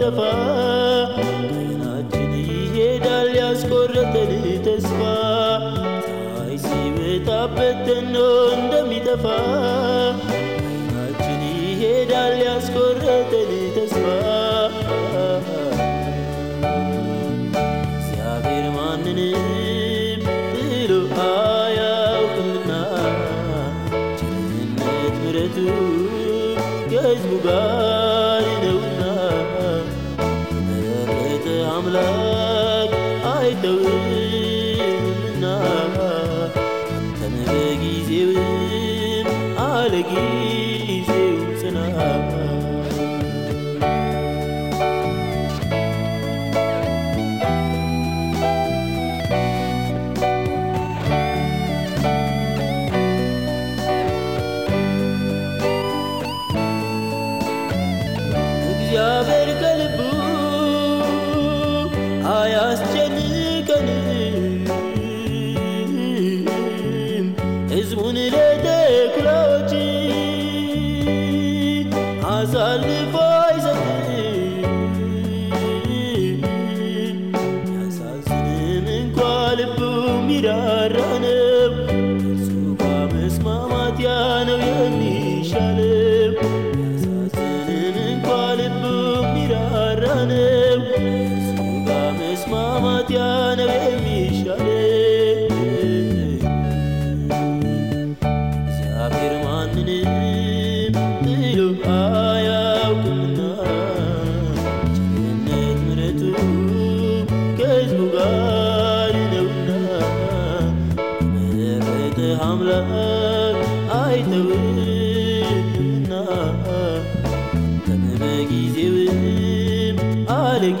ተፋ ሳችን ይሄዳል ያስቆረጠል ተስፋ ፀሐይ ሲወጣበት ተኖ እንደሚጠፋ ሳችን ይሄዳል ያስቆረጠል ተስፋ እግዚአብሔር ማንንም ጥሎ አያውቅምና ቸርነት ምሕረቱ ከሕዝቡ ጋር ai từng chalet. በጊዜውም አለጊ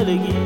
வருகி